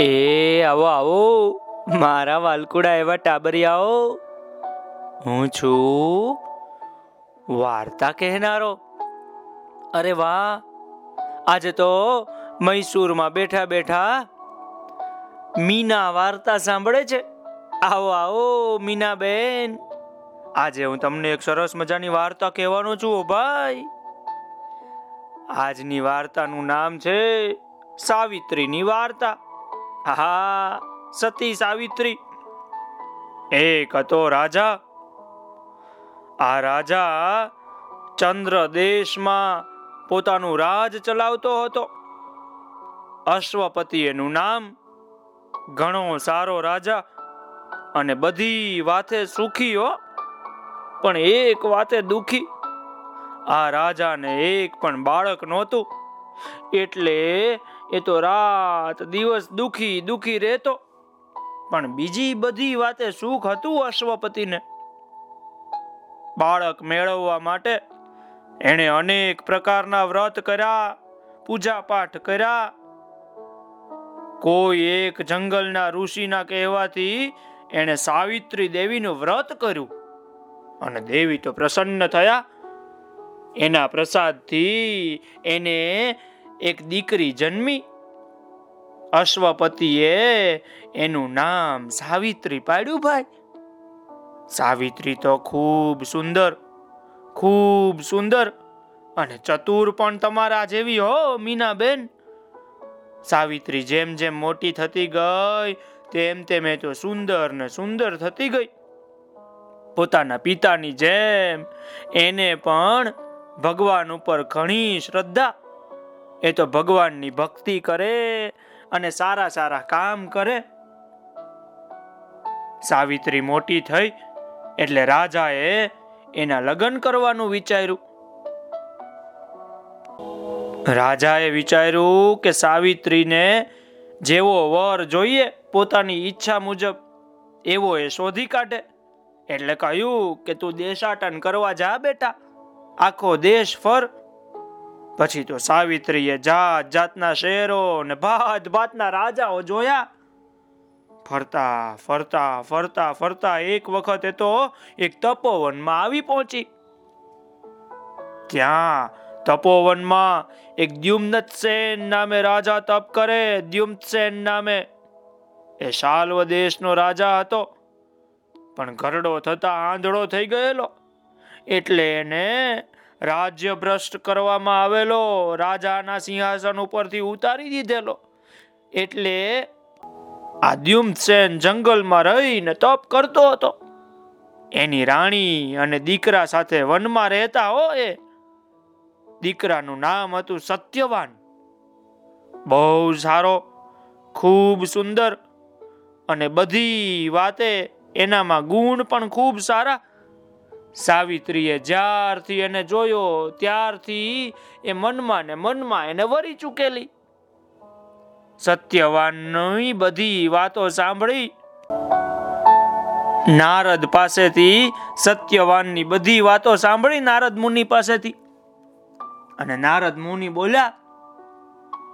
એ, આવો આવો. મારા વાલકુડા એવા ટાબરિયાઓ. હું છું વાર્તા કહેનારો. અરે વાહ. આજે તો મૈસૂરમાં બેઠા બેઠા મીના વાર્તા સાંભળે છે. આવો આવો મીના બેન આજે હું તમને એક સરસ મજાની વાર્તા કહેવાનો છું ભાઈ. આજની વાર્તાનું નામ છે સાવિત્રીની વાર્તા. હા સતી સાવિત્રી. એક હતો રાજા. આ રાજા ચંદ્ર દેશમાં પોતાનું રાજ ચલાવતો હતો. અશ્વપતિ એનું નામ ઘણો સારો રાજા અને બધી વાતે સુખી હો, પણ એક વાતે દુખી. આ રાજાને એક પણ બાળક નહોતું. એટલે એ તો રાત દિવસ દુખી દુખી રહેતો. પણ બીજી બધી વાતે સુખ હતું અશ્વપતિને. બાળક મેળવવા માટે એણે અનેક પ્રકારના વ્રત કર્યા પૂજા પાઠ કર્યા. કોઈ એક જંગલના ઋષિના કહેવાથી એણે સાવિત્રી દેવીનું વ્રત કર્યું. અને દેવી તો પ્રસન્ન થયા. એના પ્રસાદથી એને એક દીકરી જન્મી. અશ્વપતિએ એનું નામ સાવિત્રી પાડ્યું ભાઈ. સાવિત્રી તો ખૂબ સુંદર ખૂબ સુંદર અને ચતુર પણ તમારા જેવી હો, મીનાબેન. સાવિત્રી જેમ જેમ મોટી થતી ગઈ, તેમ તેમ એ તો સુંદર ને સુંદર થતી ગઈ. પોતાના પિતાની જેમ એને પણ ભગવાન ઉપર ઘણી શ્રદ્ધા. એ તો ભગવાનની ભક્તિ કરે અને સારા સારા કામ કરે. સાવિત્રી મોટી થઈ એટલે રાજાએ એના લગ્ન કરવાનું વિચાર્યું. રાજાએ વિચાર્યું કે સાવિત્રીને જેવો વર જોઈએ પોતાની ઈચ્છા મુજબ, એવો એ શોધી કાઢે. એટલે કહ્યું કે તું દેશાટન કરવા જા બેટા. આખો દેશ ફર. પછી તો સાવિત્રીએ જાત જાતના શહેરો ને ભાત ભાતના રાજાઓ જોયા. ફરતા ફરતા ફરતા ફરતા એક વખત એ તો એક તપોવનમાં આવી પહોંચી. ત્યાં તપોવનમાં એક દ્યુમ્નતસેન નામે રાજા તપ કરે. દ્યુમ્નસેન નામે એ શાલ્વ દેશનો રાજા હતો. પણ ઘરડો થતા આંધળો થઈ ગયેલો. એટલે એને રાજ્ય ભ્રષ્ટ કરવામાં આવેલો, રાજાના સિંહાસન ઉપરથી ઉતારી દીધેલો. એટલે આ દ્યુમ્નસેન જંગલમાં રહીને તપ કરતો હતો. એની રાણી અને દીકરા સાથે વનમાં રહેતા હોય. દીકરાનું નામ હતું સત્યવાન. બહુ સારો, ખૂબ સુંદર અને બધી વાતે એનામાં ગુણ પણ ખૂબ સારા સાવિત્રીએ જ્યારથી એને જોયો, ત્યારથી એ મનમાં ને મનમાં એને વરી ચૂકેલી. સત્યવાનની બધી વાતો સાંભળી. નારદ પાસેથી સત્યવાનની બધી વાતો સાંભળી નારદ મુનિ પાસેથી. અને નારદ મુનિ બોલ્યા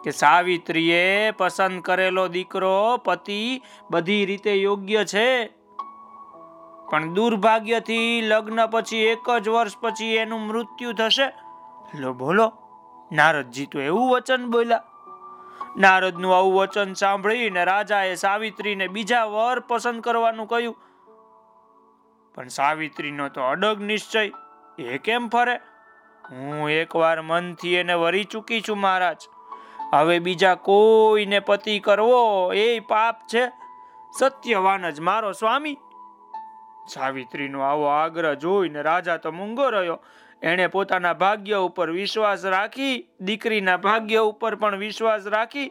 કે સાવિત્રીએ પસંદ કરેલો દીકરો પતિ બધી રીતે યોગ્ય છે. પણ દુર્ભાગ્યથી લગ્ન પછી એક જ વર્ષ પછી એનું મૃત્યુ થશે? લો, બોલો. નારદજી તો એવું વચન બોલ્યા. નારદનું આવું વચન સાંભળીને રાજાએ સાવિત્રીને બીજા વર પસંદ કરવાનું કહ્યું. પણ સાવિત્રીનો તો અડગ નિશ્ચય. એ કેમ ફરે? હું એકવાર મનથી એને વરી ચૂકી છું, મહારાજ. હવે બીજા કોઈને પતિ કરવો એ પાપ છે. સત્યવાન જ મારો સ્વામી. સાવિત્રીનો આવો આગ્રહ જોઈને રાજા તો મૂંગો રહ્યો. એણે પોતાના ભાગ્ય ઉપર વિશ્વાસ રાખી, દીકરીના ભાગ્ય ઉપર પણ વિશ્વાસ રાખી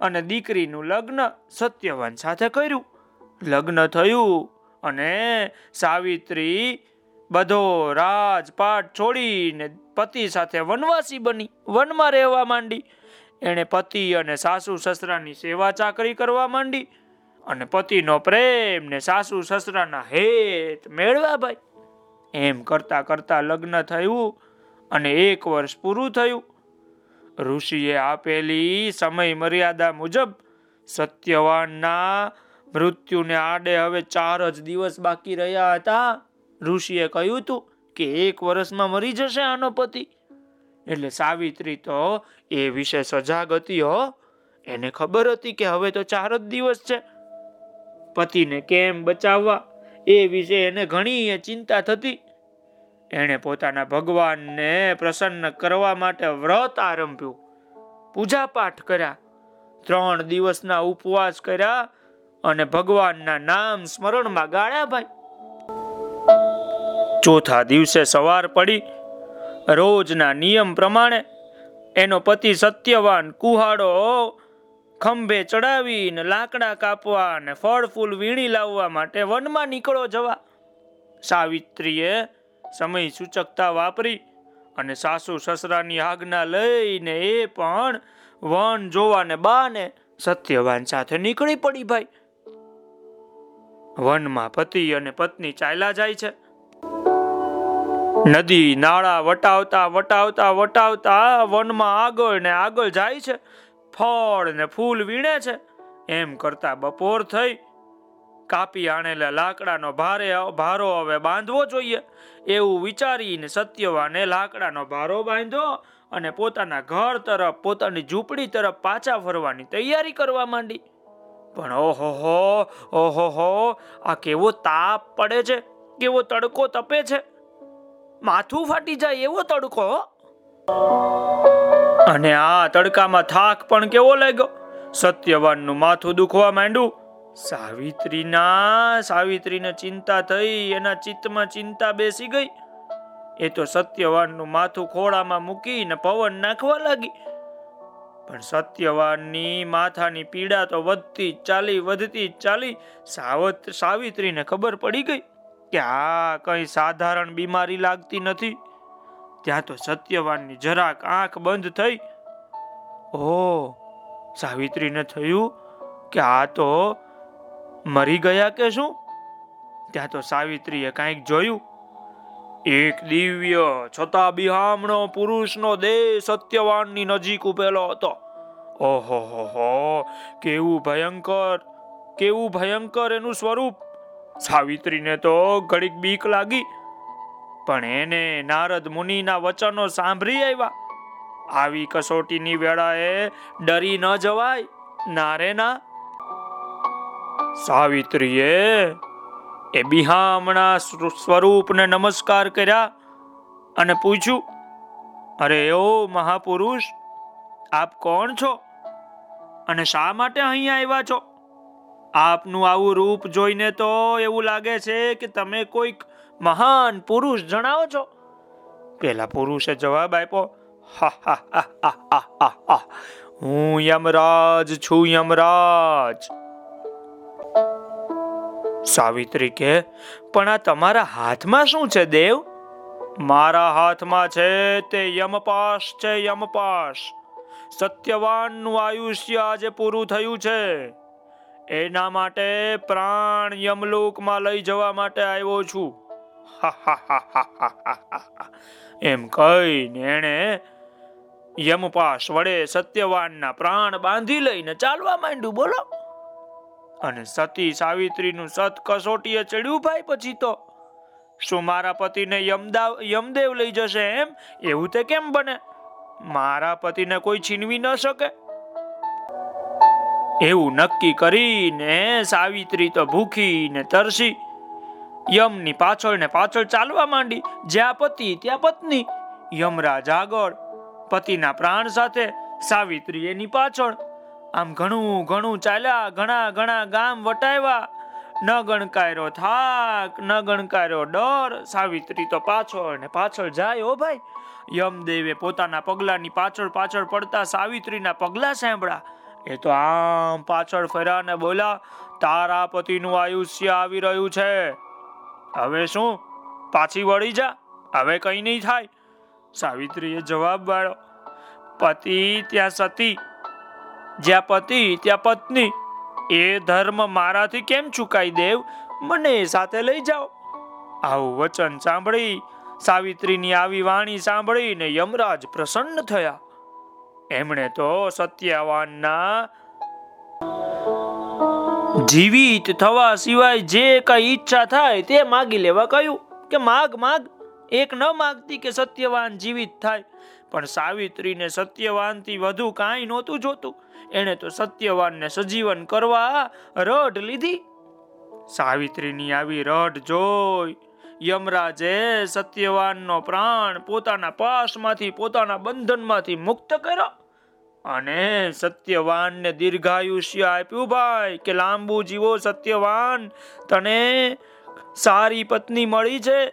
અને દીકરીનું લગ્ન સત્યવાન સાથે કર્યું. લગ્ન થયું અને સાવિત્રી બધો રાજપાટ છોડીને પતિ સાથે વનવાસી બની, વનમાં રહેવા માંડી. એણે પતિ અને સાસુ સસરાની સેવા ચાકરી કરવા માંડી. અને પતિનો પ્રેમ ને સાસુ સસરાના હેત મેળવા ભાઈ. એમ કરતા કરતા લગ્ન થયું અને એક વર્ષ પૂરું થયું. ઋષિએ આપેલી સમય મર્યાદા મુજબ સત્યવાનના મૃત્યુને આડે હવે ચાર જ દિવસ બાકી રહ્યા હતા. ઋષિએ કહ્યું હતું કે એક વર્ષમાં મરી જશે આનો પતિ. એટલે સાવિત્રી તો એ વિશે સજાગ હતી હો. એને ખબર હતી કે હવે તો ચાર જ દિવસ છે. પતિને કેમ બચાવવા? એ વિશે એને ઘણી ચિંતા થતી. એણે પોતાના ભગવાનને પ્રસન્ન કરવા માટે વ્રત આરંભ્યું. પૂજા પાઠ કર્યા. ત્રણ દિવસના ઉપવાસ કર્યા અને ભગવાનના નામ સ્મરણમાં ગાળ્યા ભાઈ. ચોથા દિવસે સવાર પડી. રોજના નિયમ પ્રમાણે એનો પતિ સત્યવાન કુહાડો ખંભે ચડાવીને લાકડા કાપવા અને ફળ ફૂલ વીણી લાવવા માટે વનમાં નીકળો જવા. સાવિત્રીએ સમય સૂચકતા વાપરી અને સાસુ સસરાની આજ્ઞા લઈને એ પણ વન જોવાને બાને સત્યવાન સાથે નીકળી પડી ભાઈ. વનમાં પતિ અને પત્ની ચાલ્યા જાય છે. નદી નાળા વટાવતા વટાવતા વટાવતા વનમાં આગળ ને આગળ જાય છે. ફળ ને ફૂલ વીણે છે. એમ કરતા બપોર થઈ કાપી આણેલા લાકડાનો ભારે ભારો હવે બાંધવો જોઈએ. એવું વિચારીને સત્યવાને લાકડાનો ભારો બાંધ્યો અને પોતાના ઘર તરફ, પોતાની ઝૂંપડી તરફ પાછા ફરવાની તૈયારી કરવા માંડી. પણ ઓહો ઓહો હો, આ કેવો તાપ પડે છે, કેવો તડકો તપે છે. માથું ફાટી જાય એવો તડકો અને આ તડકામાં થાક પણ કેવો લાગ્યો? સત્યવાનનું માથું દુખવા માંડ્યું. સાવિત્રીના સાવિત્રીને ચિંતા થઈ, એના ચિત્તમાં ચિંતા બેસી ગઈ. એ તો સત્યવાનનું માથું ખોળામાં મૂકીને પવન નાખવા લાગી. પણ સત્યવાનની માથાની પીડા તો વધતી ચાલી વધતી ચાલી સાવત સાવિત્રીને ખબર પડી ગઈ કે આ કઈ સાધારણ બીમારી લાગતી નથી. ત્યાં તો સત્યવાનની જરાક આંખ બંધ થઈ. ઓ સાવિત્રીને થયું કે આ તો મરી ગયા કે શું? ત્યાં તો સાવિત્રીએ કાંઈક જોયું. એક દિવ્ય છતાં બિહામણો પુરુષનો દેહ સત્યવાનની નજીક ઉભેલો હતો. ઓહો, હો હો, કેવું ભયંકર કેવું ભયંકર એનું સ્વરૂપ. સાવિત્રીને તો ઘડીક બીક લાગી. પણ એને નારદ મુનિના વચનો સાંભળી આવ્યા. આવી કસોટીની વેળાએ ડરી ન જવાય, નારે ના. સાવિત્રીએ એ બિહામણા સ્વરૂપને નમસ્કાર કર્યા અને પૂછ્યું, અરે ઓ મહાપુરુષ, આપ કોણ છો? અને શા માટે અહીંયા આવ્યા છો? આપનું આવું રૂપ જોઈને તો એવું લાગે છે કે તમે કોઈક મહાન પુરુષ જણાવો છો? પેલા પુરુષે જવાબ આપ્યો, હું યમરાજ છું, યમરાજ. સાવિત્રી કે, પણ આ તમારા હાથમાં શું છે, દેવ? મારા હાથમાં છે તે યમપાશ છે, યમપાશ. સત્યવાનનું આયુષ્ય આજે પૂરું થયું છે. એના માટે પ્રાણ યમલોકમાં લઈ જવા માટે આવ્યો છું. એમ કહીને એણે યમપાશ વડે સત્યવાનના પ્રાણ બાંધી લઈને ચાલવા માંડ્યું, બોલો. અને સતી સાવિત્રીનું સત કસોટીએ ચડ્યું ભાઈ પછી તો. શું મારા પતિને યમદાવ યમદેવ લઈ જશે એમ? એવું તે કેમ બને? મારા પતિને કોઈ છીનવી ન શકે. એવું નક્કી કરીને સાવિત્રી તો ભૂખી ને તરસી. યમની પાછળ ને પાછળ ચાલવા માંડી. જ્યાં પતિ, ત્યાં પત્ની. યમરાજ આગળ. પતિના પ્રાણ સાથે સાવિત્રી એની પાછળ. આમ ઘણું ઘણું ચાલ્યા, ઘણા ઘણા ગામ વટાવ્યા. ન ગણકાર્યો થાક, ન ગણકાર્યો ડર. સાવિત્રી તો પાછળ ને પાછળ જાય ઓ ભાઈ. યમદેવે પોતાના પગલાની પાછળ પાછળ પડતા સાવિત્રીના પગલા સાંભળ્યા. એ તો આમ પાછળ ફર્યા ને બોલા તારા પતિનું આયુષ્ય આવી રહ્યું છે. હવે શું? પાછી વળી જા. હવે કઈ નહીં થાય. સાવિત્રીએ જવાબ વાળો, પતિ ત્યાં સતી. જ્યાં પતિ, ત્યાં પત્ની. એ ધર્મ મારાથી કેમ ચુકાઈ દેવ? મને સાથે લઈ જાઓ. આવું વચન સાંભળી, સાવિત્રીની આવી વાણી સાંભળીને યમરાજ પ્રસન્ન થયા. એમણે તો સત્યવાનના જીવિત થવા સિવાય જે કઈ ઈચ્છા થાય તે માગી લેવા કહ્યું કે માગ માગ. એક ન માગતી કે સત્યવાન જીવિત થાય. પણ સાવિત્રીને સત્યવાનથી વધુ કાંઈ નહોતું જોતું. એણે તો સત્યવાનને સજીવન કરવા રઢ લીધી. સાવિત્રીની આવી રઢ જોઈ યમરાજે સત્યવાનનો પ્રાણ પોતાના પાસમાંથી, પોતાના બંધનમાંથી મુક્ત કર્યો. અને સત્યવાન ને દીર્ઘાયુષ્ય આપ્યું ભાઈ, કે લાંબુ જીવો સત્યવાન, તને સારી પત્ની મળી છે.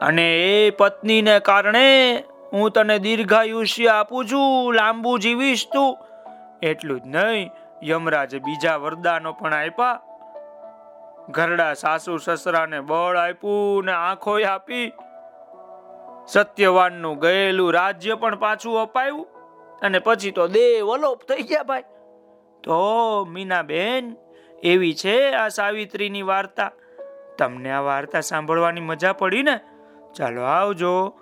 અને એ પત્નીને કારણે હું તને દીર્ઘાયુષ્ય આપું છું, લાંબુ જીવીશ તું. એટલું જ નહીં, યમરાજે બીજા વરદાનો પણ આપ્યા. ઘરડા સાસુ સસરાને બળ આપ્યું ને આંખો આપી. સત્યવાનનું ગયેલું રાજ્ય પણ પાછું અપાયું અને પછી તો દેવ અલોપ થઈ ગયા ભાઈ. તો મીનાબેન, એવી છે આ સાવિત્રીની વાર્તા? તમને આ વાર્તા સાંભળવાની મજા પડી ને? ચાલો આવજો.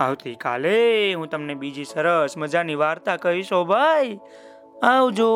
આવતીકાલે હું તમને બીજી સરસ મજાની વાર્તા કહીશો ભાઈ. આવજો.